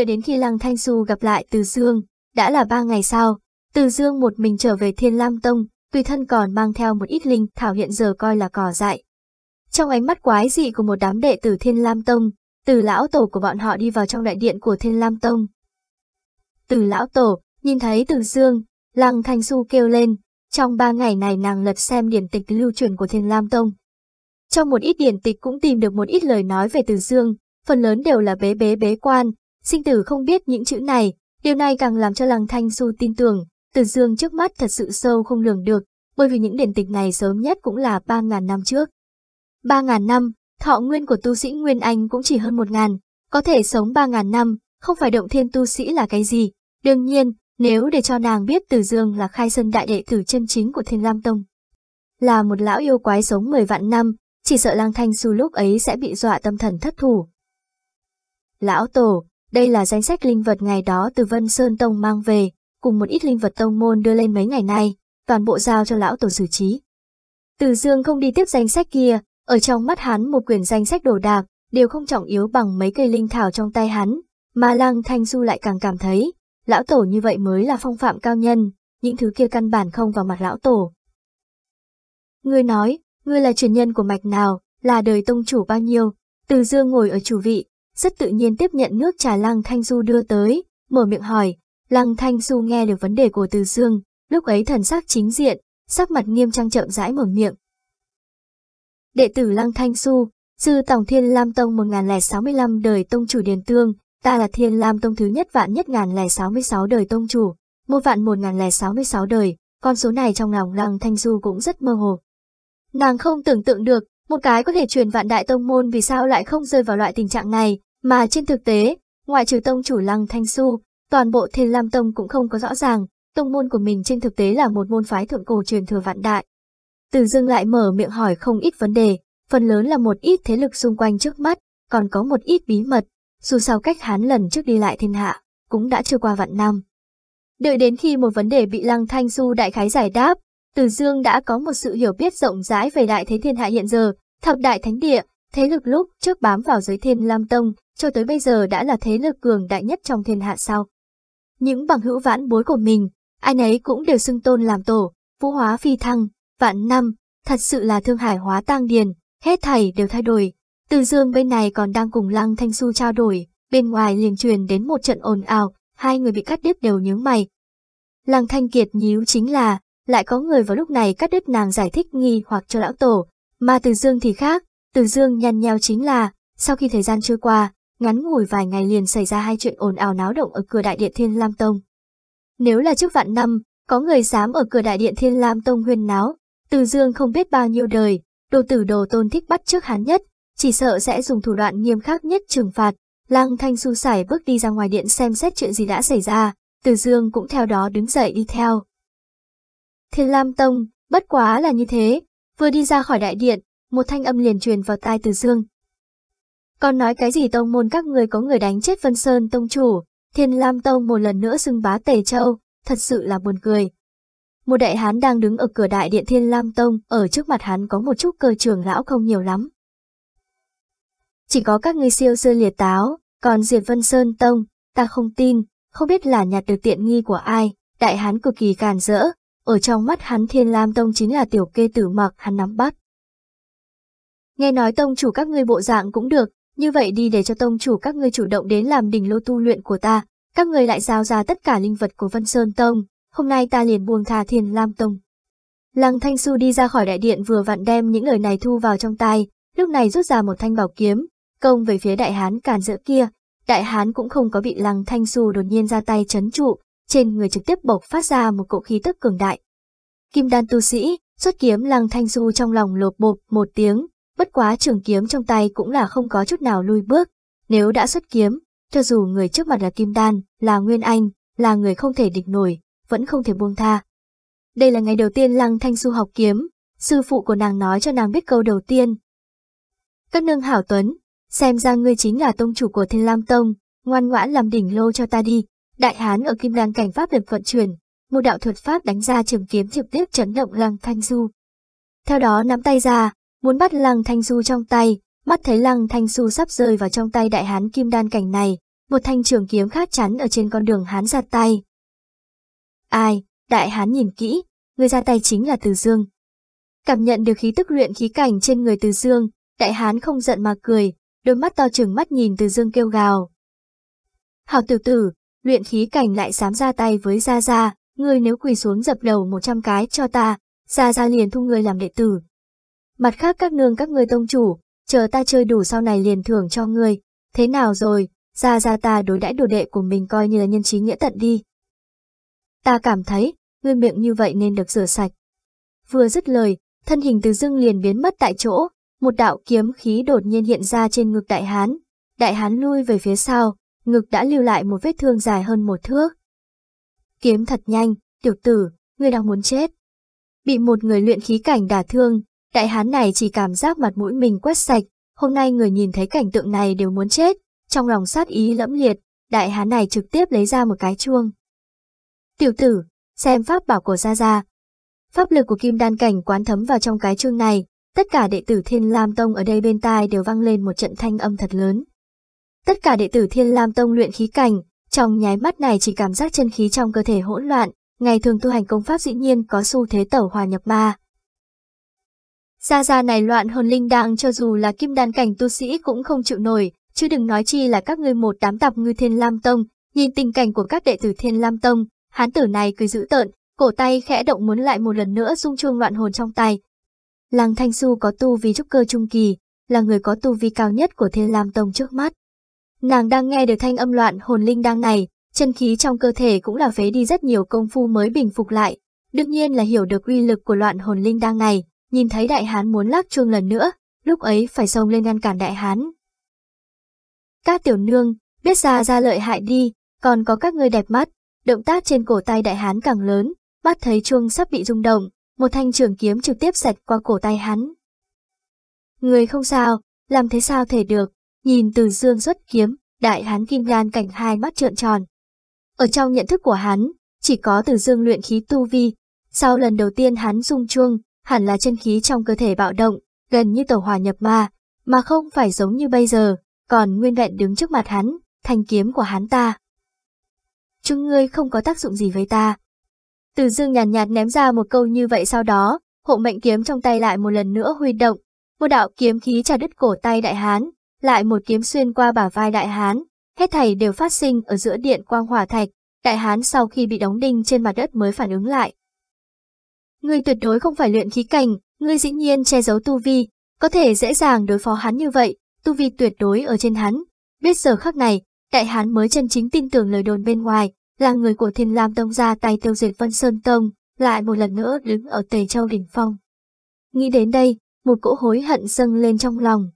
Đợi đến khi Lăng Thanh Xu gặp lại Từ Dương, đã là ba ngày sau, Từ Dương một mình trở về Thiên Lam Tông, tùy thân còn mang theo một ít linh thảo hiện giờ coi là cỏ dại. Trong ánh mắt quái dị của một đám đệ tử Thiên Lam Tông, từ lão tổ của bọn họ đi vào trong đại điện của Thiên Lam Tông. Từ lão tổ, nhìn thấy Từ Dương, Lăng Thanh Xu kêu lên, trong ba ngày này nàng lật xem điển tịch lưu truyền của Thiên Lam Tông. Trong một ít điển tịch cũng tìm được một ít lời nói về Từ Dương, phần lớn đều là bế bế bế quan, sinh tử không biết những chữ này, điều này càng làm cho Lăng Thanh Xu tin tưởng, Từ Dương trước mắt thật sự sâu không lường được, bởi vì những điển tịch này sớm nhất cũng là 3.000 năm trước. 3.000 năm, thọ nguyên của tu sĩ Nguyên Anh cũng chỉ hơn 1.000, có thể sống 3.000 năm, không phải động thiên tu sĩ là cái gì. Đương nhiên, nếu để cho nàng biết Từ Dương là khai sơn đại đệ tử chân chính của Thiên Lam Tông. Là một lão yêu quái sống 10 vạn năm, chỉ sợ lang thanh su lúc ấy sẽ bị dọa tâm thần thất thủ. Lão Tổ, đây là danh sách linh vật ngày đó từ Vân Sơn Tông mang về, cùng một ít linh vật tông môn đưa lên mấy ngày nay, toàn bộ giao cho lão Tổ xử trí. Từ Dương không đi tiếp danh sách kia, ở trong mắt hắn một quyển danh sách đồ đạc, đều không trọng yếu bằng mấy cây linh thảo trong tay hắn, mà Lăng Thanh Du lại càng cảm thấy, lão tổ như vậy mới là phong phạm cao nhân, những thứ kia căn bản không vào mặt lão tổ. Ngươi nói, ngươi là truyền nhân của mạch nào, là đời tông chủ bao nhiêu, từ dương ngồi ở chủ vị, rất tự nhiên tiếp nhận nước trà Lăng Thanh Du đưa tới, mở miệng hỏi, Lăng Thanh Du nghe được vấn đề của từ dương, lúc ấy thần sắc chính diện, sắc mặt nghiêm trang chậm rãi mở miệng. Đệ tử Lăng Thanh Du, Sư Tổng Thiên Lam Tông 1065 đời tông chủ Điền Tương, ta là Thiên Lam Tông thứ nhất vạn nhất ngàn lẻ 66 đời tông chủ, một vạn một ngàn lẻ 66 đời, con số này trong lòng Lăng Thanh Du cũng rất mơ hồ. Nàng không tưởng tượng được, một cái có thể truyền vạn đại tông môn vì sao lại không rơi vào loại tình trạng này, mà trên thực tế, ngoại trừ tông chủ Lăng Thanh su, toàn bộ Thiên Lam Tông cũng không có rõ ràng, tông môn của mình trên thực tế là một môn phái thượng cổ truyền thừa vạn đại. Từ dưng lại mở miệng hỏi không ít vấn đề, phần lớn là một ít thế lực xung quanh trước mắt, còn có một ít bí mật, dù sao cách hắn lần trước đi lại thiên hạ, cũng đã chưa qua vạn năm. Đợi đến khi một vấn đề bị Lăng Thanh Du đại khái giải đáp, Từ Dương đã có một sự hiểu biết rộng rãi về đại thế thiên hạ hiện giờ, thập đại thánh địa, thế lực lúc trước bám vào giới thiên Lam Tông, cho tới bây giờ đã là thế lực cường đại nhất trong thiên hạ sau. Những bằng hữu vãn bối của mình, ai nấy cũng đều xưng tôn làm tổ, vũ hóa phi thăng, vạn năm, thật sự là thương hải hóa tang điền, hết thảy đều thay đổi. Từ dương bên này còn đang cùng Lăng Thanh Su trao đổi, bên ngoài liền truyền đến một trận ồn ào, hai người bị cắt đứt đều nhướng mày. Lăng Thanh Kiệt nhíu chính là, lại có người vào lúc này cắt đứt nàng giải thích nghi hoặc cho lão tổ, mà Từ Dương thì khác, Từ Dương nhăn nheo chính là, sau khi thời gian trôi qua, ngắn ngủi vài ngày liền xảy ra hai chuyện ồn ào náo động ở cửa đại điện Thiên Lam Tông. Nếu là trước vạn năm, có người dám ở cửa đại điện Thiên Lam Tông huyên náo, từ dương không biết bao nhiêu đời, đồ tử đồ tôn thích bắt trước hắn nhất, chỉ sợ sẽ dùng thủ đoạn nghiêm khắc nhất trừng phạt. Lăng Thanh Su sải bước đi ra ngoài điện xem xét chuyện gì đã xảy ra, Từ Dương cũng theo đó đứng dậy đi theo. Thiên Lam Tông, bất quá là như thế, vừa đi ra khỏi đại điện, một thanh âm liền truyền vào tai Từ Dương. Còn nói cái gì tông môn các người có người đánh chết Vân Sơn Tông chủ, Thiên Lam Tông một lần nữa xưng bá Tề Châu, thật sự là buồn cười. Một đại hán đang đứng ở cửa đại điện Thiên Lam Tông, ở trước mặt hắn có một chút cơ trường lão không nhiều lắm. Chỉ có các ngươi siêu sư liệt táo, còn Diệt Vân Sơn Tông, ta không tin, không biết là nhặt được tiện nghi của ai, đại hán cực kỳ càn rỡ, ở trong mắt hắn Thiên Lam Tông chính là tiểu kê tử mặc hắn nắm bắt. Nghe nói tông chủ các ngươi bộ dạng cũng được, như vậy đi để cho tông chủ các ngươi chủ động đến làm đỉnh lô tu luyện của ta, các ngươi lại giao ra tất cả linh vật của Vân Sơn Tông, hôm nay ta liền buông thà Thiên Lam Tông. Lăng Thanh Xu đi ra khỏi đại điện vừa vặn đem những lời này thu vào trong tai, lúc này rút ra một thanh bảo kiếm, công về phía đại hán càn giữa kia. Đại hán cũng không có bị Lăng Thanh Xu đột nhiên ra tay chấn trụ, trên người trực tiếp bộc phát ra một cỗ khí tức cường đại. Kim đan tu sĩ, xuất kiếm Lăng Thanh du trong lòng lột bột một tiếng, bất quá trường kiếm trong tay cũng là không có chút nào lui bước. Nếu đã xuất kiếm, cho dù người trước mặt là Kim Đan, là Nguyên Anh, là người không thể địch nổi, vẫn không thể buông tha. Đây là ngày đầu tiên Lăng Thanh du học kiếm, sư phụ của nàng nói cho nàng biết câu đầu tiên. Các nương hảo tuấn, xem ra ngươi chính là tông chủ của Thiên Lam Tông, ngoan ngoãn làm đỉnh lô cho ta đi. Đại hán ở Kim Đan cảnh pháp được vận chuyển, một đạo thuật pháp đánh ra trường kiếm trực tiếp chấn động Lăng Thanh Du. Theo đó nắm tay ra, muốn bắt Lăng Thanh Du trong tay, mắt thấy Lăng Thanh Du sắp rơi vào trong tay đại hán Kim Đan cảnh này, một thanh trường kiếm khác chắn ở trên con đường hán ra tay. Ai, đại hán nhìn kỹ, người ra tay chính là Từ Dương. Cảm nhận được khí tức luyện khí cảnh trên người Từ Dương, đại hán không giận mà cười, đôi mắt to trừng mắt nhìn Từ Dương kêu gào. Hảo tử tử, luyện khí cảnh lại dám ra tay với Gia Gia, ngươi nếu quỳ xuống dập đầu một trăm cái cho ta, Gia Gia liền thu ngươi làm đệ tử. Mặt khác các nương các người tông chủ, chờ ta chơi đủ sau này liền thưởng cho người thế nào rồi, Gia Gia ta đối đãi đồ đệ của mình coi như là nhân trí nghĩa tận đi. Ta cảm thấy, ngươi miệng như vậy nên được rửa sạch. Vừa dứt lời, thân hình từ dưng liền biến mất tại chỗ, một đạo kiếm khí đột nhiên hiện ra trên ngực đại hán. Đại hán lui về phía sau, ngực đã lưu lại một vết thương dài hơn một thước. Kiếm thật nhanh, tiểu tử, ngươi đang muốn chết. Bị một người luyện khí cảnh đả thương, đại hán này chỉ cảm giác mặt mũi mình quét sạch, hôm nay người nhìn thấy cảnh tượng này đều muốn chết, trong lòng sát ý lẫm liệt, đại hán này trực tiếp lấy ra một cái chuông. Tiểu tử, xem pháp bảo của Gia Gia. Pháp lực của kim đan cảnh quán thấm vào trong cái chuông này, tất cả đệ tử Thiên Lam Tông ở đây bên tai đều vang lên một trận thanh âm thật lớn. Tất cả đệ tử Thiên Lam Tông luyện khí cảnh, trong nháy mắt này chỉ cảm giác chân khí trong cơ thể hỗn loạn, ngày thường tu hành công pháp dĩ nhiên có xu thế tẩu hòa nhập ma. Gia Gia này loạn hồn linh đàng cho dù là kim đan cảnh tu sĩ cũng không chịu nổi, chứ đừng nói chi là các ngươi một đám tạp ngư Thiên Lam Tông, nhìn tình cảnh của các đệ tử Thiên Lam Tông, hán tử này cứ dữ tợn, cổ tay khẽ động muốn lại một lần nữa rung chuông loạn hồn trong tay. Lăng Thanh Xu có tu vi trúc cơ trung kỳ, là người có tu vi cao nhất của Thiên Lam Tông trước mắt. Nàng đang nghe được thanh âm loạn hồn linh đang này, chân khí trong cơ thể cũng là phế đi rất nhiều công phu mới bình phục lại. Đương nhiên là hiểu được uy lực của loạn hồn linh đang này, nhìn thấy đại hán muốn lắc chuông lần nữa, lúc ấy phải xông lên ngăn cản đại hán. Các tiểu nương, biết ra ra lợi hại đi, còn có các ngươi đẹp mắt, động tác trên cổ tay đại hán càng lớn, bắt thấy chuông sắp bị rung động, một thanh trường kiếm trực tiếp sạch qua cổ tay hắn. Người không sao, làm thế sao thể được, nhìn từ dương xuất kiếm, đại hán kim gan cảnh hai mắt trợn tròn. Ở trong nhận thức của hắn, chỉ có từ dương luyện khí tu vi, sau lần đầu tiên hắn rung chuông, hẳn là chân khí trong cơ thể bạo động, gần như tẩu hòa nhập ma, mà không phải giống như bây giờ, còn nguyên vẹn đứng trước mặt hắn, thanh kiếm của hắn ta. Chúng ngươi không có tác dụng gì với ta. Từ dương nhàn nhạt, nhạt ném ra một câu như vậy sau đó, hộ mệnh kiếm trong tay lại một lần nữa huy động, một đạo kiếm khí trà đứt cổ tay đại hán, lại một kiếm xuyên qua bả vai đại hán, hết thảy đều phát sinh ở giữa điện quang hỏa thạch, đại hán sau khi bị đóng đinh trên mặt đất mới phản ứng lại. Ngươi tuyệt đối không phải luyện khí cảnh, ngươi dĩ nhiên che giấu tu vi, có thể dễ dàng đối phó hắn như vậy, tu vi tuyệt đối ở trên hắn. Biết giờ khắc này, đại hán mới chân chính tin tưởng lời đồn bên ngoài, là người của Thiên Lam Tông ra tay tiêu diệt Vân Sơn Tông, lại một lần nữa đứng ở Tề Châu đỉnh phong. Nghĩ đến đây, một cỗ hối hận dâng lên trong lòng.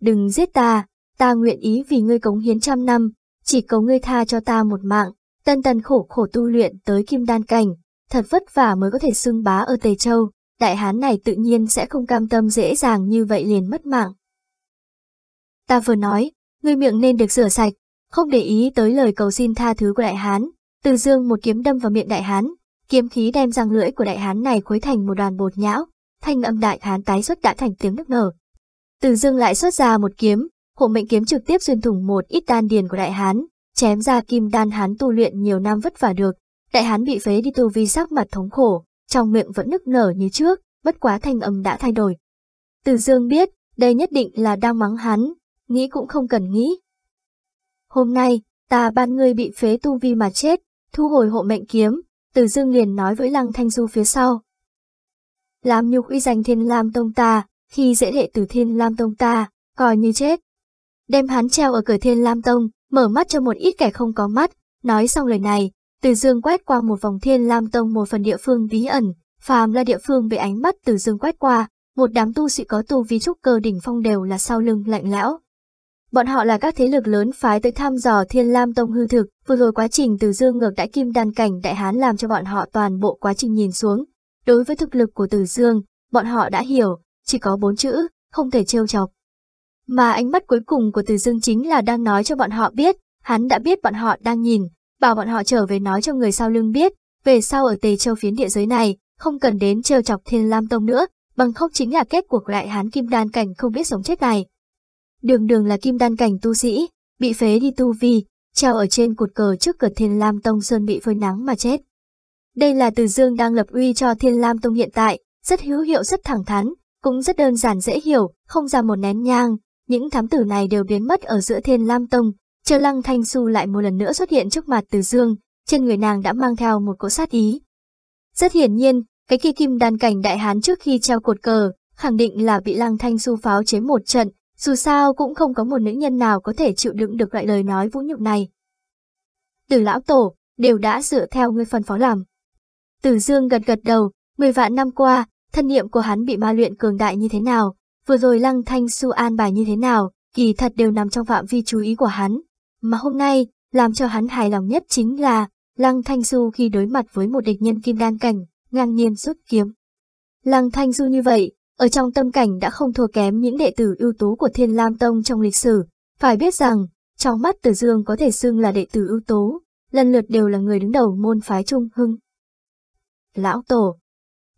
Đừng giết ta, ta nguyện ý vì ngươi cống hiến trăm năm, chỉ cầu ngươi tha cho ta một mạng, tân tân khổ khổ tu luyện tới kim đan cảnh, thật vất vả mới có thể xưng bá ở Tề Châu, đại hán này tự nhiên sẽ không cam tâm dễ dàng như vậy liền mất mạng. Ta vừa nói, ngươi miệng nên được rửa sạch, không để ý tới lời cầu xin tha thứ của đại hán, từ dương một kiếm đâm vào miệng đại hán, kiếm khí đem răng lưỡi của đại hán này khuấy thành một đoàn bột nhão, thanh âm đại hán tái xuất đã thành tiếng nức nở. Từ dương lại xuất ra một kiếm, hộ mệnh kiếm trực tiếp xuyên thủng một ít đan điền của đại hán, chém ra kim đan hán tu luyện nhiều năm vất vả được, đại hán bị phế đi tu vi sắc mặt thống khổ, trong miệng vẫn nức nở như trước, bất quá thanh âm đã thay đổi. Từ dương biết, đây nhất định là đang mắng hắn, nghĩ cũng không cần nghĩ. Hôm nay, ta ban ngươi bị phế tu vi mà chết, thu hồi hộ mệnh kiếm, từ dương liền nói với lăng thanh du phía sau. Làm nhục uy danh thiên lam tông ta, khi dễ đệ từ thiên lam tông ta, coi như chết. Đem hắn treo ở cửa thiên lam tông, mở mắt cho một ít kẻ không có mắt, nói xong lời này, từ dương quét qua một vòng thiên lam tông một phần địa phương bí ẩn, phàm là địa phương bị ánh mắt từ dương quét qua, một đám tu sĩ có tu vi trúc cơ đỉnh phong đều là sau lưng lạnh lẽo. Bọn họ là các thế lực lớn phái tới thăm dò Thiên Lam Tông hư thực, vừa rồi quá trình từ dương ngược đại kim đan cảnh đại hán làm cho bọn họ toàn bộ quá trình nhìn xuống. Đối với thực lực của từ dương, bọn họ đã hiểu, chỉ có bốn chữ, không thể trêu chọc. Mà ánh mắt cuối cùng của từ dương chính là đang nói cho bọn họ biết, hắn đã biết bọn họ đang nhìn, bảo bọn họ trở về nói cho người sau lưng biết, về sau ở Tề Châu phiến địa giới này, không cần đến trêu chọc Thiên Lam Tông nữa, bằng không chính là kết cuộc lại hán kim đan cảnh không biết sống chết này. Đường đường là kim đan cảnh tu sĩ, bị phế đi tu vi, treo ở trên cột cờ trước cửa Thiên Lam Tông Sơn bị phơi nắng mà chết. Đây là Từ Dương đang lập uy cho Thiên Lam Tông hiện tại, rất hữu hiệu rất thẳng thắn, cũng rất đơn giản dễ hiểu, không ra một nén nhang, những thám tử này đều biến mất ở giữa Thiên Lam Tông, Triệu Lăng Thanh Xu lại một lần nữa xuất hiện trước mặt Từ Dương, trên người nàng đã mang theo một cỗ sát ý. Rất hiển nhiên, cái kia kim đan cảnh đại hán trước khi treo cột cờ, khẳng định là bị Lăng Thanh Xu pháo chế một trận, dù sao cũng không có một nữ nhân nào có thể chịu đựng được loại lời nói vũ nhục này. Từ lão tổ, đều đã dựa theo ngươi phân phó làm. Từ Dương gật gật đầu, mười vạn năm qua, thân niệm của hắn bị ma luyện cường đại như thế nào, vừa rồi Lăng Thanh Xu an bài như thế nào, kỳ thật đều nằm trong phạm vi chú ý của hắn. Mà hôm nay, làm cho hắn hài lòng nhất chính là, Lăng Thanh Du khi đối mặt với một địch nhân kim đan cảnh, ngang nhiên rút kiếm. Lăng Thanh Du như vậy, ở trong tâm cảnh đã không thua kém những đệ tử ưu tú của Thiên Lam Tông trong lịch sử. Phải biết rằng, trong mắt Tử Dương có thể xưng là đệ tử ưu tú, lần lượt đều là người đứng đầu môn phái Trung Hưng. Lão Tổ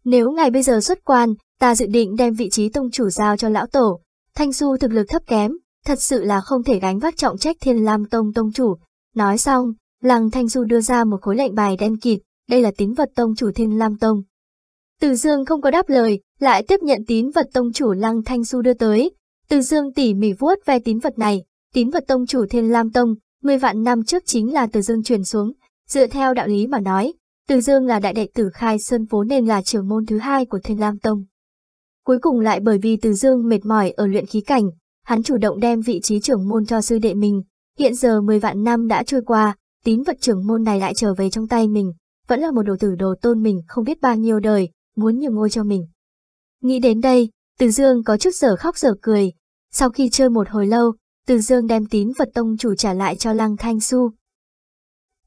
Nếu ngài bây giờ xuất quan, ta dự định đem vị trí tông chủ giao cho Lão Tổ. Thanh Du thực lực thấp kém, thật sự là không thể gánh vác trọng trách Thiên Lam Tông tông chủ. Nói xong, Lăng Thanh Du đưa ra một khối lệnh bài đen kịt, đây là tín vật tông chủ Thiên Lam Tông. Từ Dương không có đáp lời, lại tiếp nhận tín vật tông chủ Lăng Thanh Du đưa tới. Từ Dương tỉ mỉ vuốt ve tín vật này, tín vật tông chủ Thiên Lam Tông, 10 vạn năm trước chính là Từ Dương truyền xuống. Dựa theo đạo lý mà nói, Từ Dương là đại đệ tử khai sơn vốn nên là trưởng môn thứ hai của Thiên Lam Tông. Cuối cùng lại bởi vì Từ Dương mệt mỏi ở luyện khí cảnh, hắn chủ động đem vị trí trưởng môn cho sư đệ mình. Hiện giờ 10 vạn năm đã trôi qua, tín vật trưởng môn này lại trở về trong tay mình, vẫn là một đồ tử đồ tôn mình không biết bao nhiêu đời, muốn nhường ngôi cho mình. Nghĩ đến đây, Từ Dương có chút giờ khóc giờ cười. Sau khi chơi một hồi lâu, Từ Dương đem tín vật tông chủ trả lại cho Lăng Thanh Su.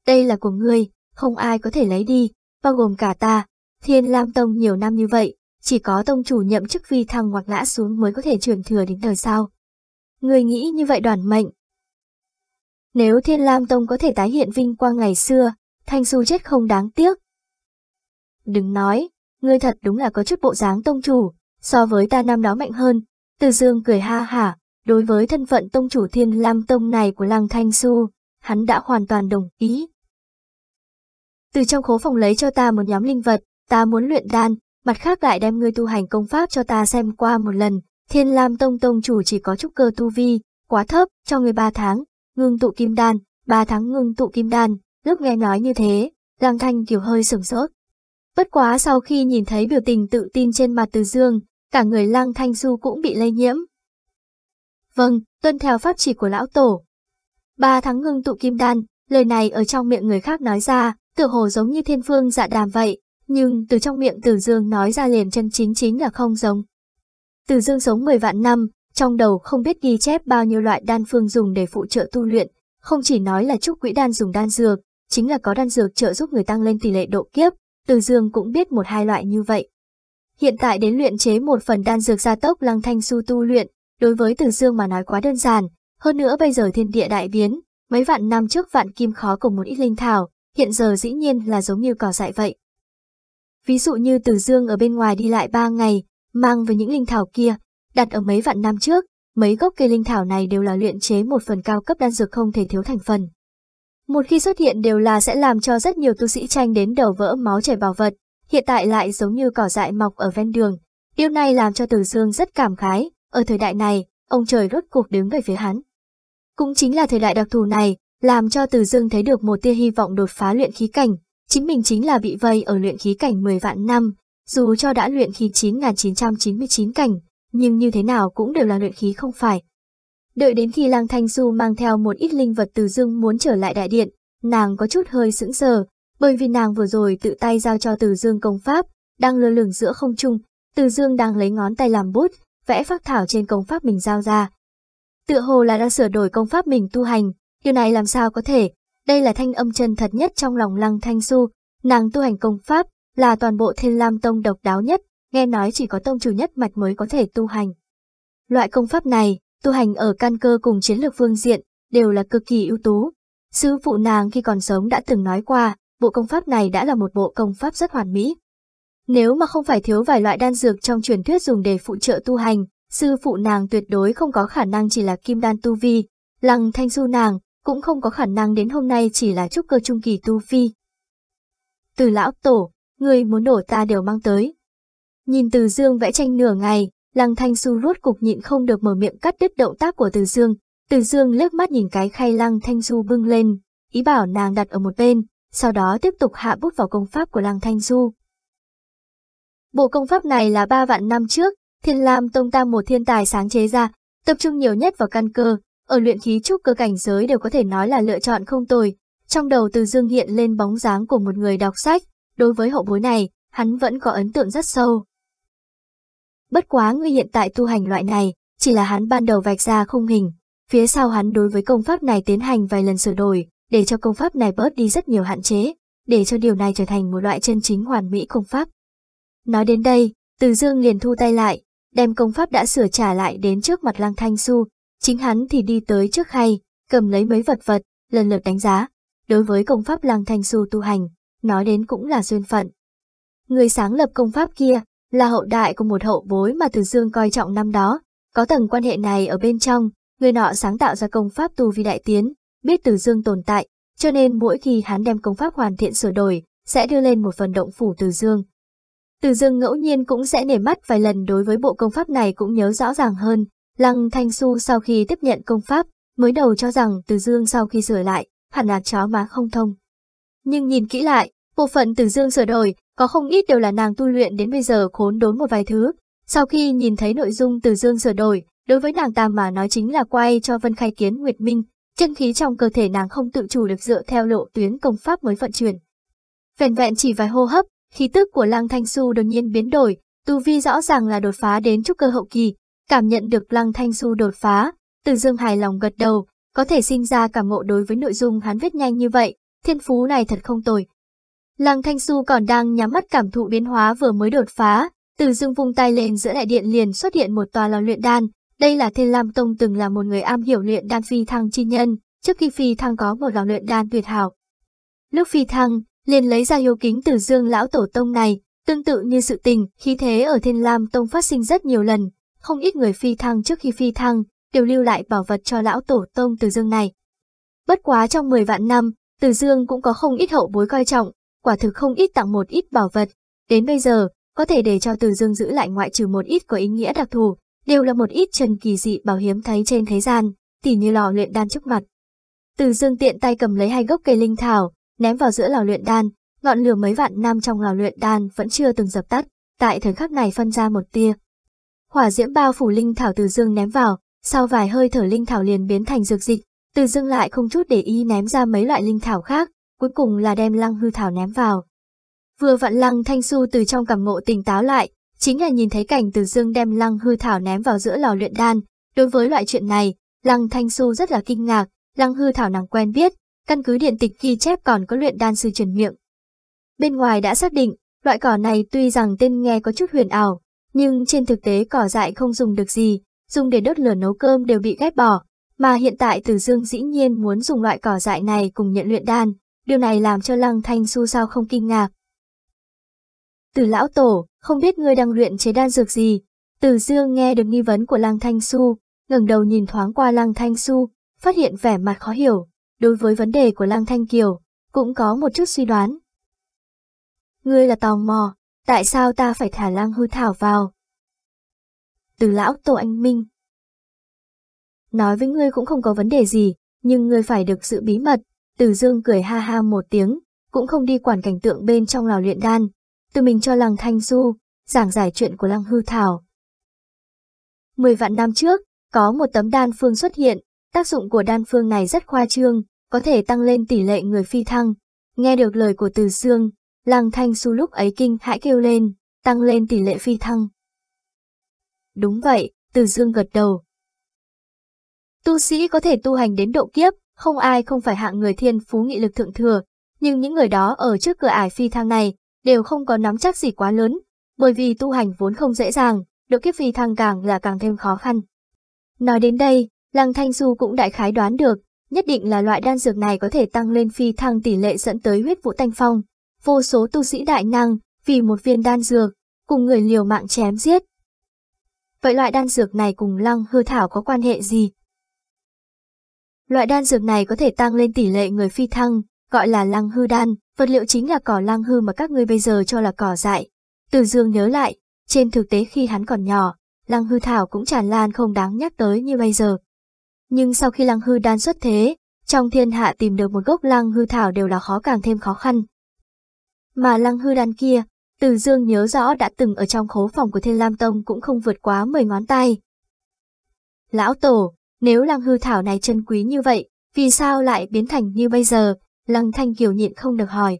Đây là của ngươi, không ai có thể lấy đi, bao gồm cả ta. Thiên Lam Tông nhiều năm như vậy, chỉ có tông chủ nhậm chức vi thăng hoặc ngã xuống mới có thể truyền thừa đến đời sau người nghĩ như vậy đoàn mệnh. Nếu Thiên Lam Tông có thể tái hiện vinh quang ngày xưa, Thanh Xu chết không đáng tiếc. Đừng nói, ngươi thật đúng là có chút bộ dáng tông chủ, so với ta năm đó mạnh hơn. Từ dương cười ha hả, đối với thân phận tông chủ thiên lam tông này của lăng thanh Xu, hắn đã hoàn toàn đồng ý. Từ trong khố phòng lấy cho ta một nhóm linh vật, ta muốn luyện đan, mặt khác lại đem ngươi tu hành công pháp cho ta xem qua một lần. Thiên Lam Tông Tông chủ chỉ có trúc cơ tu vi, quá thấp, cho người ba tháng, ngưng tụ kim đan, ba tháng ngưng tụ kim đan, lúc nghe nói như thế, Giang Thanh Kiều hơi sửng sốt. Bất quá sau khi nhìn thấy biểu tình tự tin trên mặt Từ Dương, cả người Lăng Thanh Du cũng bị lây nhiễm. Vâng, tuân theo pháp chỉ của lão tổ. Ba tháng ngưng tụ kim đan, lời này ở trong miệng người khác nói ra, tựa hồ giống như thiên phương dạ đàm vậy, nhưng từ trong miệng Từ Dương nói ra liền chân chính chính là không giống. Từ Dương sống 10 vạn năm, trong đầu không biết ghi chép bao nhiêu loại đan phương dùng để phụ trợ tu luyện, không chỉ nói là trúc quỹ đan dùng đan dược, chính là có đan dược trợ giúp người tăng lên tỷ lệ độ kiếp, từ dương cũng biết một hai loại như vậy. Hiện tại đến luyện chế một phần đan dược gia tốc lăng thanh su tu luyện, đối với từ dương mà nói quá đơn giản, hơn nữa bây giờ thiên địa đại biến, mấy vạn năm trước vạn kim khó cùng một ít linh thảo, hiện giờ dĩ nhiên là giống như cỏ dại vậy. Ví dụ như từ dương ở bên ngoài đi lại ba ngày, mang với những linh thảo kia, đặt ở mấy vạn năm trước, mấy gốc cây linh thảo này đều là luyện chế một phần cao cấp đan dược không thể thiếu thành phần. Một khi xuất hiện đều là sẽ làm cho rất nhiều tu sĩ tranh đến đầu vỡ máu chảy bảo vật, hiện tại lại giống như cỏ dại mọc ở ven đường. Điều này làm cho Từ Dương rất cảm khái, ở thời đại này, ông trời rốt cuộc đứng về phía hắn. Cũng chính là thời đại đặc thù này, làm cho Từ Dương thấy được một tia hy vọng đột phá luyện khí cảnh, chính mình chính là bị vây ở luyện khí cảnh 10 vạn năm, dù cho đã luyện khí 9999 cảnh, nhưng như thế nào cũng đều là luyện khí không phải. Đợi đến khi Lăng Thanh Du mang theo một ít linh vật từ Dương muốn trở lại đại điện, nàng có chút hơi sững sờ, bởi vì nàng vừa rồi tự tay giao cho Từ Dương công pháp, đang lơ lửng giữa không trung, Từ Dương đang lấy ngón tay làm bút, vẽ phác thảo trên công pháp mình giao ra. Tựa hồ là đang sửa đổi công pháp mình tu hành, điều này làm sao có thể, đây là thanh âm chân thật nhất trong lòng Lăng Thanh Du, nàng tu hành công pháp, là toàn bộ thiên lam tông độc đáo nhất, nghe nói chỉ có tông chủ nhất mạch mới có thể tu hành. Loại công pháp này, tu hành ở căn cơ cùng chiến lược phương diện, đều là cực kỳ ưu tú. Sư phụ nàng khi còn sống đã từng nói qua, bộ công pháp này đã là một bộ công pháp rất hoàn mỹ. Nếu mà không phải thiếu vài loại đan dược trong truyền thuyết dùng để phụ trợ tu hành, sư phụ nàng tuyệt đối không có khả năng chỉ là kim đan tu vi, Lăng Thanh Du nàng cũng không có khả năng đến hôm nay chỉ là trúc cơ trung kỳ tu vi. Từ lão tổ, người muốn đổ ta đều mang tới. Nhìn Từ Dương vẽ tranh nửa ngày, Lăng Thanh Du rốt cục nhịn không được mở miệng cắt đứt động tác của Từ Dương. Từ Dương liếc mắt nhìn cái khay Lăng Thanh Du bưng lên, ý bảo nàng đặt ở một bên, sau đó tiếp tục hạ bút vào công pháp của Lăng Thanh Du. Bộ công pháp này là ba vạn năm trước, Thiên Lam Tông Tam một thiên tài sáng chế ra, tập trung nhiều nhất vào căn cơ, ở luyện khí trúc cơ cảnh giới đều có thể nói là lựa chọn không tồi. Trong đầu Từ Dương hiện lên bóng dáng của một người đọc sách, đối với hậu bối này, hắn vẫn có ấn tượng rất sâu. Bất quá người hiện tại tu hành loại này, chỉ là hắn ban đầu vạch ra khung hình, phía sau hắn đối với công pháp này tiến hành vài lần sửa đổi, để cho công pháp này bớt đi rất nhiều hạn chế, để cho điều này trở thành một loại chân chính hoàn mỹ công pháp. Nói đến đây, Từ Dương liền thu tay lại, đem công pháp đã sửa trả lại đến trước mặt Lăng Thanh Su, chính hắn thì đi tới trước khay, cầm lấy mấy vật vật, lần lượt đánh giá. Đối với công pháp Lăng Thanh Su tu hành, nói đến cũng là duyên phận. Người sáng lập công pháp kia, là hậu đại của một hậu bối mà Từ Dương coi trọng năm đó, có tầng quan hệ này ở bên trong, người nọ sáng tạo ra công pháp tu vi đại tiến, biết Từ Dương tồn tại, cho nên mỗi khi hắn đem công pháp hoàn thiện sửa đổi, sẽ đưa lên một phần động phủ Từ Dương. Từ Dương ngẫu nhiên cũng sẽ nể mắt vài lần đối với bộ công pháp này cũng nhớ rõ ràng hơn. Lăng Thanh Su sau khi tiếp nhận công pháp, mới đầu cho rằng Từ Dương sau khi sửa lại, hẳn là chó má không thông. Nhưng nhìn kỹ lại, bộ phận Từ Dương sửa đổi, có không ít đều là nàng tu luyện đến bây giờ khốn đốn một vài thứ. Sau khi nhìn thấy nội dung Từ Dương sửa đổi, đối với nàng ta mà nói chính là quay cho Vân Khai Kiến Nguyệt Minh, chân khí trong cơ thể nàng không tự chủ được dựa theo lộ tuyến công pháp mới vận chuyển. Vẹn vẹn chỉ vài hô hấp, khí tức của Lăng Thanh Su đột nhiên biến đổi, tu vi rõ ràng là đột phá đến trúc cơ hậu kỳ, cảm nhận được Lăng Thanh Su đột phá, Từ Dương hài lòng gật đầu, có thể sinh ra cảm ngộ đối với nội dung hắn viết nhanh như vậy, thiên phú này thật không tồi. Lăng Thanh Xu còn đang nhắm mắt cảm thụ biến hóa vừa mới đột phá, Từ Dương vung tay lên giữa đại điện liền xuất hiện một tòa lò luyện đan, đây là Thiên Lam Tông từng là một người am hiểu luyện đan phi thăng chi nhân, trước khi phi thăng có một lò luyện đan tuyệt hảo. Lúc phi thăng, liền lấy ra hiếu kính từ dương lão tổ tông này, tương tự như sự tình, khí thế ở Thiên Lam Tông phát sinh rất nhiều lần, không ít người phi thăng trước khi phi thăng, đều lưu lại bảo vật cho lão tổ tông từ dương này. Bất quá trong 10 vạn năm, từ dương cũng có không ít hậu bối coi trọng, quả thực không ít tặng một ít bảo vật. Đến bây giờ, có thể để cho từ dương giữ lại ngoại trừ một ít có ý nghĩa đặc thù, đều là một ít chân kỳ dị bảo hiếm thấy trên thế gian, tỉ như lò luyện đan trước mặt. Từ dương tiện tay cầm lấy hai gốc cây linh thảo, ném vào giữa lò luyện đan, ngọn lửa mấy vạn năm trong lò luyện đan vẫn chưa từng dập tắt, tại thời khắc này phân ra một tia. Hỏa diễm bao phủ linh thảo từ dương ném vào, sau vài hơi thở linh thảo liền biến thành dược dịch, từ dương lại không chút để ý ném ra mấy loại linh thảo khác, cuối cùng là đem lăng hư thảo ném vào. Vừa vặn lăng thanh su từ trong cảm ngộ tỉnh táo lại, chính là nhìn thấy cảnh từ dương đem lăng hư thảo ném vào giữa lò luyện đan. Đối với loại chuyện này, lăng thanh su rất là kinh ngạc, lăng hư thảo nàng quen biết, căn cứ điện tịch ghi chép còn có luyện đan sư truyền miệng. Bên ngoài đã xác định, loại cỏ này tuy rằng tên nghe có chút huyền ảo, nhưng trên thực tế cỏ dại không dùng được gì, dùng để đốt lửa nấu cơm đều bị ghét bỏ, mà hiện tại Từ Dương dĩ nhiên muốn dùng loại cỏ dại này cùng nhận luyện đan, điều này làm cho Lăng Thanh Su sao không kinh ngạc. Từ lão tổ, không biết ngươi đang luyện chế đan dược gì? Từ Dương nghe được nghi vấn của Lăng Thanh Su, ngẩng đầu nhìn thoáng qua Lăng Thanh Su, phát hiện vẻ mặt khó hiểu, đối với vấn đề của Lăng Thanh Kiều, cũng có một chút suy đoán. Ngươi là tò mò, tại sao ta phải thả Lăng Hư Thảo vào? Từ lão tổ anh Minh. Nói với ngươi cũng không có vấn đề gì, nhưng ngươi phải được sự bí mật. Từ Dương cười ha ha một tiếng, cũng không đi quản cảnh tượng bên trong lò luyện đan, từ mình cho Lăng Thanh Du, giảng giải chuyện của Lăng Hư Thảo. Mười vạn năm trước, có một tấm đan phương xuất hiện, tác dụng của đan phương này rất khoa trương, có thể tăng lên tỷ lệ người phi thăng. Nghe được lời của Từ Dương, Lăng Thanh Du lúc ấy kinh hãi kêu lên, tăng lên tỷ lệ phi thăng. Đúng vậy, Từ Dương gật đầu. Tu sĩ có thể tu hành đến độ kiếp, không ai không phải hạng người thiên phú nghị lực thượng thừa, nhưng những người đó ở trước cửa ải phi thăng này đều không có nắm chắc gì quá lớn, bởi vì tu hành vốn không dễ dàng, độ kiếp phi thăng càng là càng thêm khó khăn. Nói đến đây, Lăng Thanh Du cũng đại khái đoán được, nhất định là loại đan dược này có thể tăng lên phi thăng tỷ lệ dẫn tới huyết vũ tanh phong. Vô số tu sĩ đại năng, vì một viên đan dược, cùng người liều mạng chém giết. Vậy loại đan dược này cùng lăng hư thảo có quan hệ gì? Loại đan dược này có thể tăng lên tỷ lệ người phi thăng, gọi là lăng hư đan, vật liệu chính là cỏ lăng hư mà các ngươi bây giờ cho là cỏ dại. Từ dương nhớ lại, trên thực tế khi hắn còn nhỏ, lăng hư thảo cũng tràn lan không đáng nhắc tới như bây giờ. Nhưng sau khi lăng hư đan xuất thế, trong thiên hạ tìm được một gốc lăng hư thảo đều là khó càng thêm khó khăn. Mà lăng hư đan kia, từ dương nhớ rõ đã từng ở trong khố phòng của thiên lam tông cũng không vượt quá 10 ngón tay. Lão Tổ, nếu lăng hư thảo này chân quý như vậy, vì sao lại biến thành như bây giờ? Lăng Thanh Kiều nhịn không được hỏi.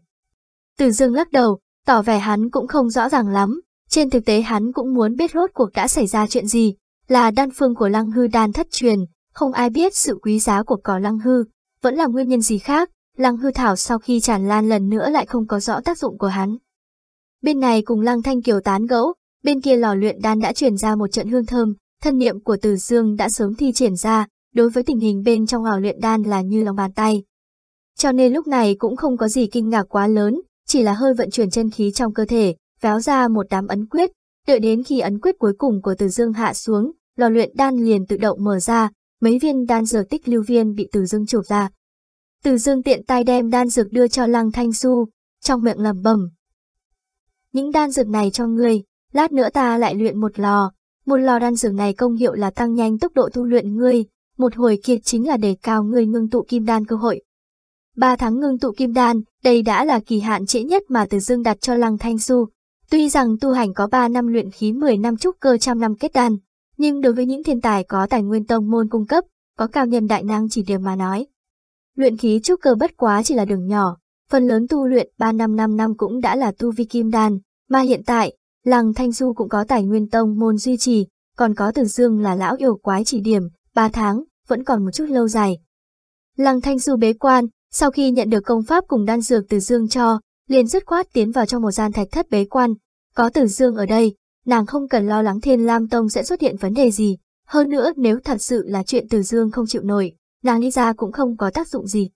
Từ dương lắc đầu, tỏ vẻ hắn cũng không rõ ràng lắm, trên thực tế hắn cũng muốn biết rốt cuộc đã xảy ra chuyện gì, là đan phương của lăng hư đan thất truyền, không ai biết sự quý giá của cỏ lăng hư, vẫn là nguyên nhân gì khác, lăng hư thảo sau khi tràn lan lần nữa lại không có rõ tác dụng của hắn. Bên này cùng lăng thanh kiều tán gẫu, bên kia lò luyện đan đã truyền ra một trận hương thơm, thân niệm của Từ Dương đã sớm thi triển ra, đối với tình hình bên trong Hào luyện đan là như lòng bàn tay. Cho nên lúc này cũng không có gì kinh ngạc quá lớn, chỉ là hơi vận chuyển chân khí trong cơ thể, véo ra một đám ấn quyết, đợi đến khi ấn quyết cuối cùng của Từ Dương hạ xuống, lò luyện đan liền tự động mở ra, mấy viên đan dược tích lưu viên bị Từ Dương chụp ra. Từ Dương tiện tay đem đan dược đưa cho Lăng Thanh Xu, trong miệng lẩm bẩm. Những đan dược này cho ngươi, lát nữa ta lại luyện một lò, một lò đan dược này công hiệu là tăng nhanh tốc độ tu luyện ngươi, một hồi kia chính là đề cao ngươi ngưng tụ kim đan cơ hội. Ba tháng ngưng tụ kim đan, đây đã là kỳ hạn trễ nhất mà Từ Dương đặt cho Lăng Thanh Du. Tuy rằng tu hành có 3 năm luyện khí 10 năm trúc cơ trăm năm kết đan, nhưng đối với những thiên tài có tài nguyên tông môn cung cấp, có cao nhân đại năng chỉ điểm mà nói. Luyện khí trúc cơ bất quá chỉ là đường nhỏ, phần lớn tu luyện 3 năm 5 năm cũng đã là tu vi kim đan, mà hiện tại, làng Thanh Du cũng có tài nguyên tông môn duy trì, còn có Từ Dương là lão yêu quái chỉ điểm, 3 tháng, vẫn còn một chút lâu dài. Lăng Thanh Du bế quan, sau khi nhận được công pháp cùng đan dược Từ Dương cho, liền dứt khoát tiến vào trong một gian thạch thất bế quan. Có Từ Dương ở đây, nàng không cần lo lắng Thiên Lam Tông sẽ xuất hiện vấn đề gì. Hơn nữa nếu thật sự là chuyện Từ Dương không chịu nổi, nàng đi ra cũng không có tác dụng gì.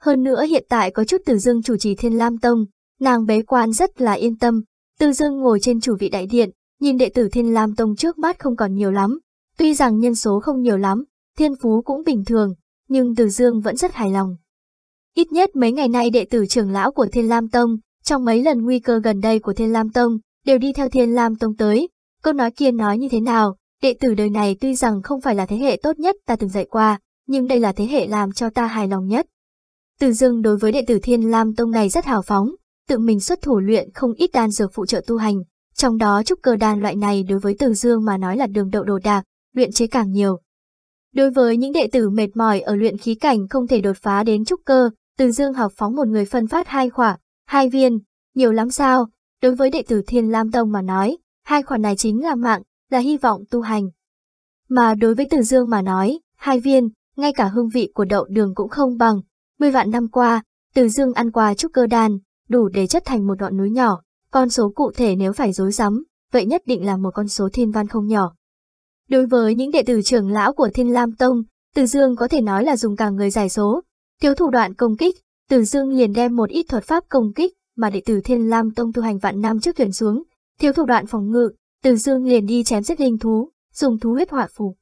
Hơn nữa hiện tại có chút Từ Dương chủ trì Thiên Lam Tông, nàng bế quan rất là yên tâm. Từ Dương ngồi trên chủ vị đại điện, nhìn đệ tử Thiên Lam Tông trước mắt không còn nhiều lắm. Tuy rằng nhân số không nhiều lắm, thiên phú cũng bình thường, nhưng Từ Dương vẫn rất hài lòng. Ít nhất mấy ngày nay đệ tử trưởng lão của Thiên Lam Tông, trong mấy lần nguy cơ gần đây của Thiên Lam Tông, đều đi theo Thiên Lam Tông tới. Câu nói kia nói như thế nào, đệ tử đời này tuy rằng không phải là thế hệ tốt nhất ta từng dạy qua, nhưng đây là thế hệ làm cho ta hài lòng nhất. Từ Dương đối với đệ tử Thiên Lam Tông này rất hào phóng, tự mình xuất thủ luyện không ít đan dược phụ trợ tu hành, trong đó trúc cơ đan loại này đối với Từ Dương mà nói là đường đậu đồ đạc, luyện chế càng nhiều. Đối với những đệ tử mệt mỏi ở luyện khí cảnh không thể đột phá đến trúc cơ, Từ Dương học phóng một người phân phát hai khỏa, hai viên, nhiều lắm sao? Đối với đệ tử Thiên Lam Tông mà nói, hai khoản này chính là mạng, là hy vọng tu hành. Mà đối với Từ Dương mà nói, hai viên, ngay cả hương vị của đậu đường cũng không bằng. Mười vạn năm qua, Từ Dương ăn qua trúc cơ đan, đủ để chất thành một ngọn núi nhỏ. Con số cụ thể nếu phải dối rắm, vậy nhất định là một con số thiên văn không nhỏ. Đối với những đệ tử trưởng lão của Thiên Lam Tông, Từ Dương có thể nói là dùng cả người giải số. Thiếu thủ đoạn công kích, Từ Dương liền đem một ít thuật pháp công kích mà đệ tử Thiên Lam Tông tu hành vạn năm trước tuyển xuống. Thiếu thủ đoạn phòng ngự, Từ Dương liền đi chém giết linh thú, dùng thú huyết hỏa phù.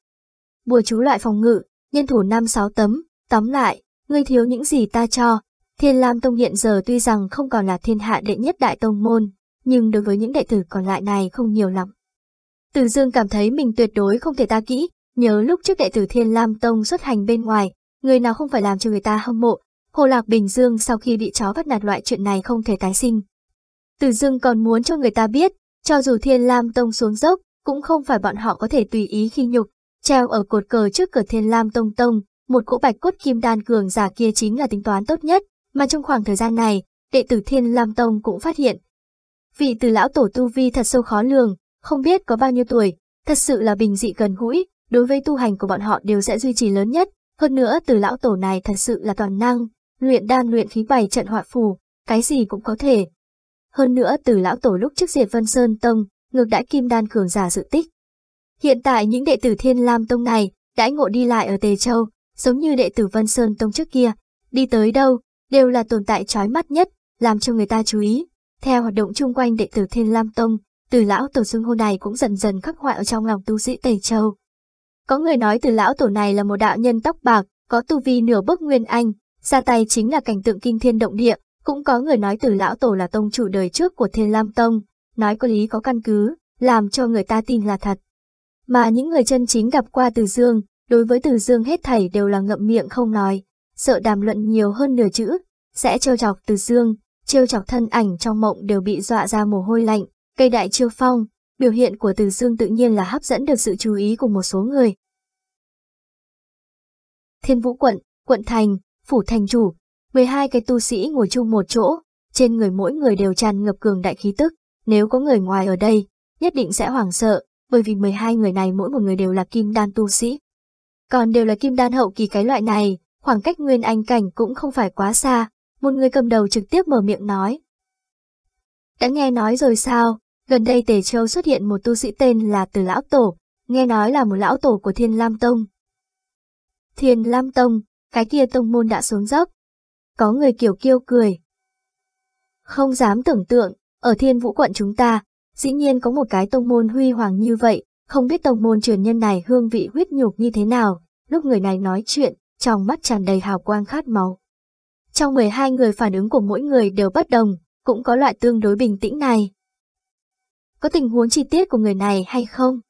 Bùa chú loại phòng ngự, nhân thủ 5-6 tấm, tóm lại, ngươi thiếu những gì ta cho. Thiên Lam Tông hiện giờ tuy rằng không còn là thiên hạ đệ nhất đại tông môn, nhưng đối với những đệ tử còn lại này không nhiều lắm. Từ Dương cảm thấy mình tuyệt đối không thể ta kỹ, nhớ lúc trước đệ tử Thiên Lam Tông xuất hành bên ngoài, người nào không phải làm cho người ta hâm mộ, Hồ Lạc Bình Dương sau khi bị chó bắt nạt loại chuyện này không thể tái sinh. Từ Dương còn muốn cho người ta biết, cho dù Thiên Lam Tông xuống dốc, cũng không phải bọn họ có thể tùy ý khi nhục, treo ở cột cờ trước cửa Thiên Lam Tông Tông, một cỗ bạch cốt kim đan cường giả kia chính là tính toán tốt nhất, mà trong khoảng thời gian này, đệ tử Thiên Lam Tông cũng phát hiện. Vị từ lão tổ tu vi thật sâu khó lường, không biết có bao nhiêu tuổi, thật sự là bình dị gần gũi, đối với tu hành của bọn họ đều sẽ duy trì lớn nhất. Hơn nữa từ lão tổ này thật sự là toàn năng, luyện đan luyện khí bày trận họa phù, cái gì cũng có thể. Hơn nữa từ lão tổ lúc trước diệt Vân Sơn Tông, ngược đãi kim đan cường giả dự tích. Hiện tại những đệ tử Thiên Lam Tông này, đãi ngộ đi lại ở Tề Châu, giống như đệ tử Vân Sơn Tông trước kia, đi tới đâu, đều là tồn tại trói mắt nhất, làm cho người ta chú ý. Theo hoạt động chung quanh đệ tử Thiên Lam Tông, từ lão tổ xưng hô này cũng dần dần khắc họa ở trong lòng tu sĩ tây Châu. Có người nói từ lão tổ này là một đạo nhân tóc bạc, có tu vi nửa bước nguyên anh, ra tay chính là cảnh tượng kinh thiên động địa, cũng có người nói từ lão tổ là tông chủ đời trước của Thiên Lam Tông, nói có lý có căn cứ, làm cho người ta tin là thật. Mà những người chân chính gặp qua Từ Dương, đối với Từ Dương hết thảy đều là ngậm miệng không nói, sợ đàm luận nhiều hơn nửa chữ, sẽ trêu chọc Từ Dương, trêu chọc thân ảnh trong mộng đều bị dọa ra mồ hôi lạnh, cây đại chiêu phong, biểu hiện của Từ Dương tự nhiên là hấp dẫn được sự chú ý của một số người. Thiên Vũ quận, quận thành, phủ thành chủ, 12 cái tu sĩ ngồi chung một chỗ, trên người mỗi người đều tràn ngập cường đại khí tức, nếu có người ngoài ở đây, nhất định sẽ hoảng sợ, bởi vì 12 người này mỗi một người đều là kim đan tu sĩ. Còn đều là kim đan hậu kỳ cái loại này, khoảng cách nguyên anh cảnh cũng không phải quá xa, một người cầm đầu trực tiếp mở miệng nói. Đã nghe nói rồi sao, gần đây Tề Châu xuất hiện một tu sĩ tên là Từ Lão Tổ, nghe nói là một lão tổ của Thiên Lam Tông. Thiên Lam Tông, cái kia tông môn đã xuống dốc. Có người kiểu kiêu cười. Không dám tưởng tượng, ở Thiên Vũ quận chúng ta, dĩ nhiên có một cái tông môn huy hoàng như vậy, không biết tông môn truyền nhân này hương vị huyết nhục như thế nào, lúc người này nói chuyện, trong mắt tràn đầy hào quang khát máu. Trong 12 người phản ứng của mỗi người đều bất đồng, cũng có loại tương đối bình tĩnh này. Có tình huống chi tiết của người này hay không?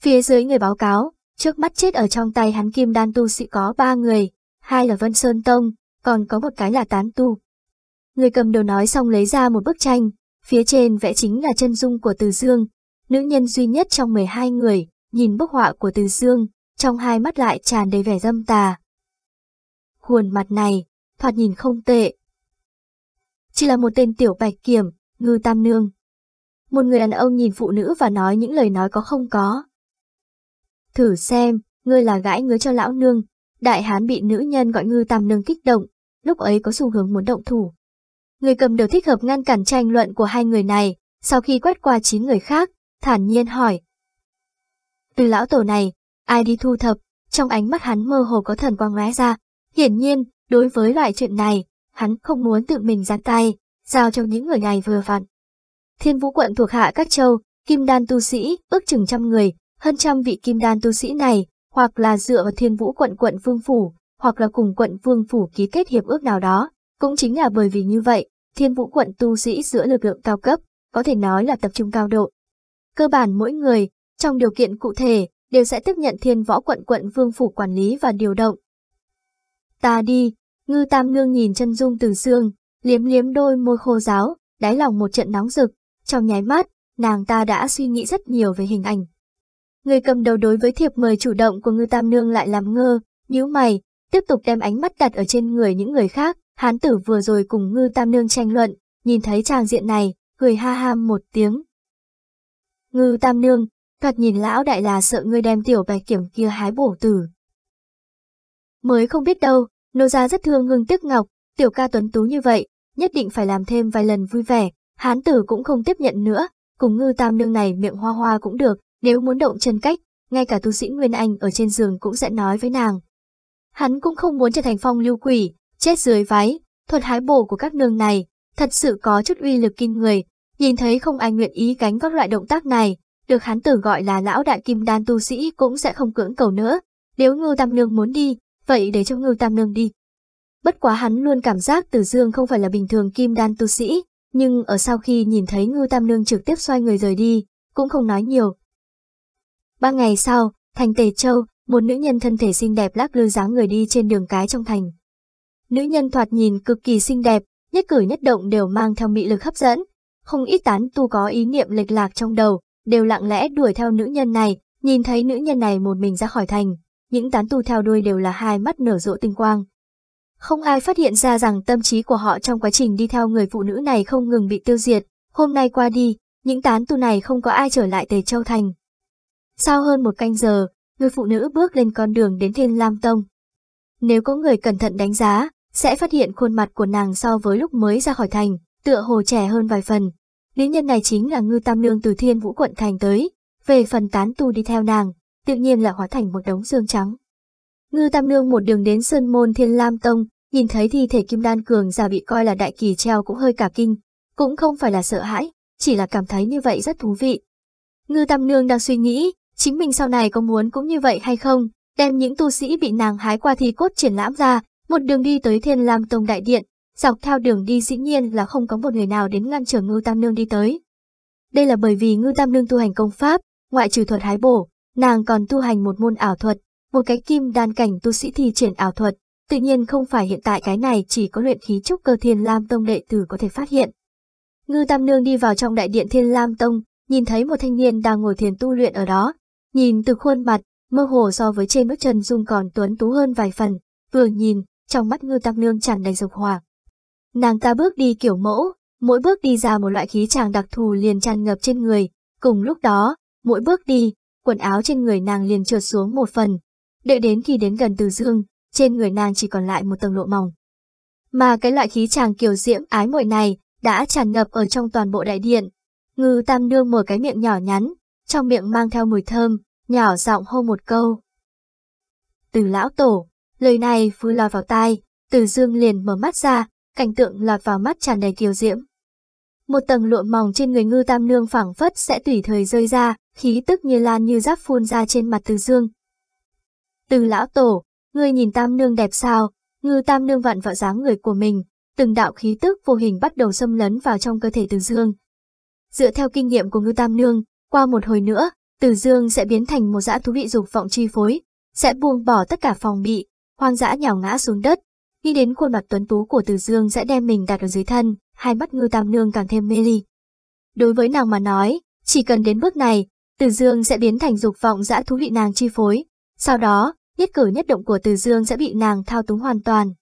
Phía dưới người báo cáo, trước mắt chết ở trong tay hắn kim đan tu sĩ có ba người, hai là Vân Sơn Tông, còn có một cái là tán tu. Người cầm đầu nói xong lấy ra một bức tranh, phía trên vẽ chính là chân dung của Từ Dương, nữ nhân duy nhất trong 12 người, nhìn bức họa của Từ Dương, trong hai mắt lại tràn đầy vẻ dâm tà. Khuôn mặt này, thoạt nhìn không tệ. Chỉ là một tên tiểu bạch kiểm, ngư tam nương. Một người đàn ông nhìn phụ nữ và nói những lời nói có không có. Thử xem, ngươi là gãi ngứa cho lão nương. Đại hán bị nữ nhân gọi ngư tam nương kích động, lúc ấy có xu hướng muốn động thủ. Người cầm đầu thích hợp ngăn cản tranh luận của hai người này, sau khi quét qua chín người khác, thản nhiên hỏi. Từ lão tổ này, ai đi thu thập, trong ánh mắt hắn mơ hồ có thần quang lóe ra. Hiển nhiên, đối với loại chuyện này, hắn không muốn tự mình gián tay, giao cho những người này vừa vặn. Thiên vũ quận thuộc hạ các châu, kim đan tu sĩ, ước chừng trăm người, hơn trăm vị kim đan tu sĩ này, hoặc là dựa vào thiên vũ quận quận vương phủ, hoặc là cùng quận vương phủ ký kết hiệp ước nào đó. Cũng chính là bởi vì như vậy, thiên vũ quận tu sĩ giữa lực lượng cao cấp, có thể nói là tập trung cao độ. Cơ bản mỗi người, trong điều kiện cụ thể, đều sẽ tiếp nhận thiên võ quận quận vương phủ quản lý và điều động. Ta đi, ngư tam nương nhìn chân dung từ xương, liếm liếm đôi môi khô giáo, đáy lòng một trận nóng rực, trong nháy mắt, nàng ta đã suy nghĩ rất nhiều về hình ảnh. Người cầm đầu đối với thiệp mời chủ động của ngư tam nương lại làm ngơ, nhíu mày, tiếp tục đem ánh mắt đặt ở trên người những người khác, hán tử vừa rồi cùng ngư tam nương tranh luận, nhìn thấy tràng diện này, cười ha ha một tiếng. Ngư tam nương, thoạt nhìn lão đại là sợ ngươi đem tiểu bạch kiểm kia hái bổ tử. Mới không biết đâu, nô gia rất thương ngưng tức ngọc, tiểu ca tuấn tú như vậy, nhất định phải làm thêm vài lần vui vẻ, hán tử cũng không tiếp nhận nữa, cùng ngư tam nương này miệng hoa hoa cũng được, nếu muốn động chân cách, ngay cả tu sĩ Nguyên Anh ở trên giường cũng sẽ nói với nàng. Hắn cũng không muốn trở thành phong lưu quỷ, chết dưới váy, thuật hái bổ của các nương này, thật sự có chút uy lực kinh người, nhìn thấy không ai nguyện ý gánh các loại động tác này, được hắn tử gọi là lão đại kim đan tu sĩ cũng sẽ không cưỡng cầu nữa, nếu ngưu tam nương muốn đi, vậy để cho ngưu tam nương đi. Bất quá hắn luôn cảm giác Tử Dương không phải là bình thường kim đan tu sĩ, nhưng ở sau khi nhìn thấy ngưu tam nương trực tiếp xoay người rời đi, cũng không nói nhiều. Ba ngày sau, thành Tề Châu, một nữ nhân thân thể xinh đẹp lắc lư dáng người đi trên đường cái trong thành. Nữ nhân thoạt nhìn cực kỳ xinh đẹp, nhất cử nhất động đều mang theo mị lực hấp dẫn. Không ít tán tu có ý niệm lệch lạc trong đầu, đều lặng lẽ đuổi theo nữ nhân này, nhìn thấy nữ nhân này một mình ra khỏi thành. Những tán tu theo đuôi đều là hai mắt nở rộ tinh quang. Không ai phát hiện ra rằng tâm trí của họ trong quá trình đi theo người phụ nữ này không ngừng bị tiêu diệt. Hôm nay qua đi, những tán tu này không có ai trở lại Tề Châu Thành. Sau hơn một canh giờ, người phụ nữ bước lên con đường đến Thiên Lam Tông. Nếu có người cẩn thận đánh giá, sẽ phát hiện khuôn mặt của nàng so với lúc mới ra khỏi thành, tựa hồ trẻ hơn vài phần. Lý nhân này chính là Ngư Tam Nương từ Thiên Vũ quận thành tới, về phần tán tu đi theo nàng, tự nhiên là hóa thành một đống xương trắng. Ngư Tam Nương một đường đến Sơn Môn Thiên Lam Tông, nhìn thấy thi thể Kim Đan Cường già bị coi là đại kỳ treo cũng hơi cả kinh, cũng không phải là sợ hãi, chỉ là cảm thấy như vậy rất thú vị. Ngư Tam Nương đang suy nghĩ, chính mình sau này có muốn cũng như vậy hay không, đem những tu sĩ bị nàng hái qua thi cốt triển lãm ra, một đường đi tới Thiên Lam Tông Đại Điện, dọc theo đường đi dĩ nhiên là không có một người nào đến ngăn trở Ngư Tam Nương đi tới. Đây là bởi vì Ngư Tam Nương tu hành công pháp, ngoại trừ thuật hái bổ, nàng còn tu hành một môn ảo thuật, một cái kim đan cảnh tu sĩ thi triển ảo thuật, tự nhiên không phải hiện tại cái này chỉ có luyện khí trúc cơ Thiên Lam Tông đệ tử có thể phát hiện. Ngư Tam Nương đi vào trong đại điện Thiên Lam Tông, nhìn thấy một thanh niên đang ngồi thiền tu luyện ở đó, nhìn từ khuôn mặt, mơ hồ so với trên bước chân dung còn tuấn tú hơn vài phần, vừa nhìn, trong mắt Ngư Tam Nương tràn đầy dục hỏa. Nàng ta bước đi kiểu mẫu, mỗi bước đi ra một loại khí chàng đặc thù liền tràn ngập trên người, cùng lúc đó, mỗi bước đi, quần áo trên người nàng liền trượt xuống một phần. Đợi đến khi đến gần Từ Dương, trên người nàng chỉ còn lại một tầng lộ mỏng. Mà cái loại khí chàng kiều diễm ái muội này đã tràn ngập ở trong toàn bộ đại điện. Ngư Tam Nương mở cái miệng nhỏ nhắn, trong miệng mang theo mùi thơm, nhỏ giọng hô một câu. Từ lão tổ, lời này vừa lọt vào tai, Từ Dương liền mở mắt ra, cảnh tượng lọt vào mắt tràn đầy kiều diễm. Một tầng lụa mỏng trên người ngư tam nương phẳng phất sẽ tùy thời rơi ra, khí tức như lan như giáp phun ra trên mặt Từ Dương. Từ lão tổ, ngươi nhìn tam nương đẹp sao, ngư tam nương vặn vào dáng người của mình, từng đạo khí tức vô hình bắt đầu xâm lấn vào trong cơ thể Từ Dương. Dựa theo kinh nghiệm của ngư tam nương, qua một hồi nữa, Từ Dương sẽ biến thành một dã thú bị dục vọng chi phối, sẽ buông bỏ tất cả phòng bị, hoang dã nhào ngã xuống đất. Nghĩ đến khuôn mặt tuấn tú của Từ Dương sẽ đem mình đặt ở dưới thân, hai mắt ngư tam nương càng thêm mê ly. Đối với nàng mà nói, chỉ cần đến bước này, Từ Dương sẽ biến thành dục vọng dã thú bị nàng chi phối. Sau đó, nhất cử nhất động của Từ Dương sẽ bị nàng thao túng hoàn toàn.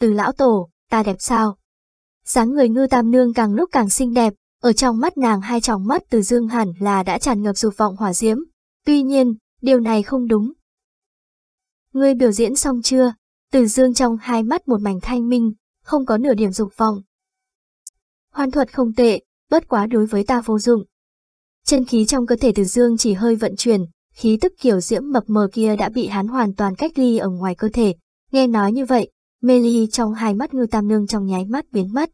Từ lão tổ, ta đẹp sao? dáng người ngư tam nương càng lúc càng xinh đẹp, ở trong mắt nàng hai tròng mắt Từ Dương hẳn là đã tràn ngập dục vọng hỏa diễm. Tuy nhiên, điều này không đúng. Ngươi biểu diễn xong chưa? Từ Dương trong hai mắt một mảnh thanh minh, không có nửa điểm dục vọng. Hoan thuật không tệ, bất quá đối với ta vô dụng. Chân khí trong cơ thể Từ Dương chỉ hơi vận chuyển, khí tức kiểu diễm mập mờ kia đã bị hắn hoàn toàn cách ly ở ngoài cơ thể. Nghe nói như vậy, mê ly trong hai mắt ngư tam nương trong nháy mắt biến mất.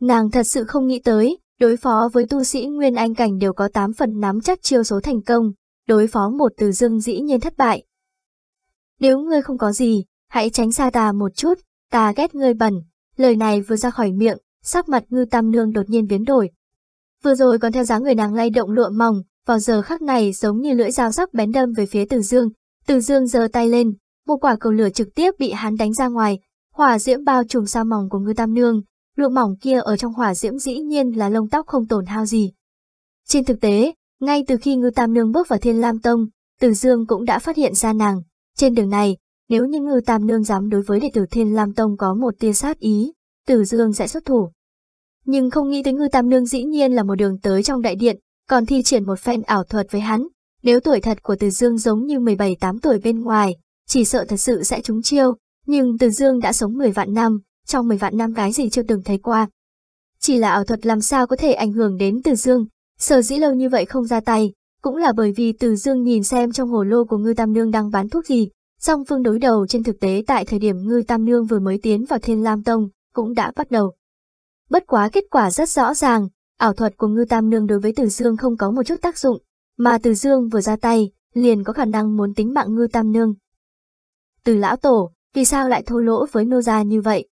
Nàng thật sự không nghĩ tới, đối phó với tu sĩ Nguyên Anh Cảnh đều có 8 phần nắm chắc chiêu số thành công, đối phó một từ dương dĩ nhiên thất bại. Nếu ngươi không có gì, hãy tránh xa ta một chút, ta ghét ngươi bẩn. Lời này vừa ra khỏi miệng, sắc mặt ngư tam nương đột nhiên biến đổi. Vừa rồi còn theo dáng người nàng lay động lụa mỏng, vào giờ khắc này giống như lưỡi dao sắc bén đâm về phía Từ Dương. Từ Dương giơ tay lên, một quả cầu lửa trực tiếp bị hắn đánh ra ngoài, hỏa diễm bao trùm sao mỏng của ngư tam nương, lụa mỏng kia ở trong hỏa diễm dĩ nhiên là lông tóc không tổn hao gì. Trên thực tế, ngay từ khi ngư tam nương bước vào thiên lam tông, Từ Dương cũng đã phát hiện ra nàng. Trên đường này, nếu như ngư tam nương dám đối với đệ tử thiên lam tông có một tia sát ý, Từ Dương sẽ xuất thủ. Nhưng không nghĩ tới ngư tam nương dĩ nhiên là một đường tới trong đại điện, còn thi triển một phen ảo thuật với hắn. Nếu tuổi thật của Từ Dương giống như 17-8 tuổi bên ngoài, chỉ sợ thật sự sẽ trúng chiêu, nhưng Từ Dương đã sống 10 vạn năm, trong 10 vạn năm cái gì chưa từng thấy qua. Chỉ là ảo thuật làm sao có thể ảnh hưởng đến Từ Dương, sở dĩ lâu như vậy không ra tay, cũng là bởi vì Từ Dương nhìn xem trong hồ lô của Ngư Tam Nương đang bán thuốc gì, song phương đối đầu trên thực tế tại thời điểm Ngư Tam Nương vừa mới tiến vào Thiên Lam Tông, cũng đã bắt đầu. Bất quá kết quả rất rõ ràng, ảo thuật của Ngư Tam Nương đối với Từ Dương không có một chút tác dụng, mà Từ Dương vừa ra tay, liền có khả năng muốn tính mạng Ngư Tam Nương. Từ lão tổ, vì sao lại thô lỗ với nô gia như vậy?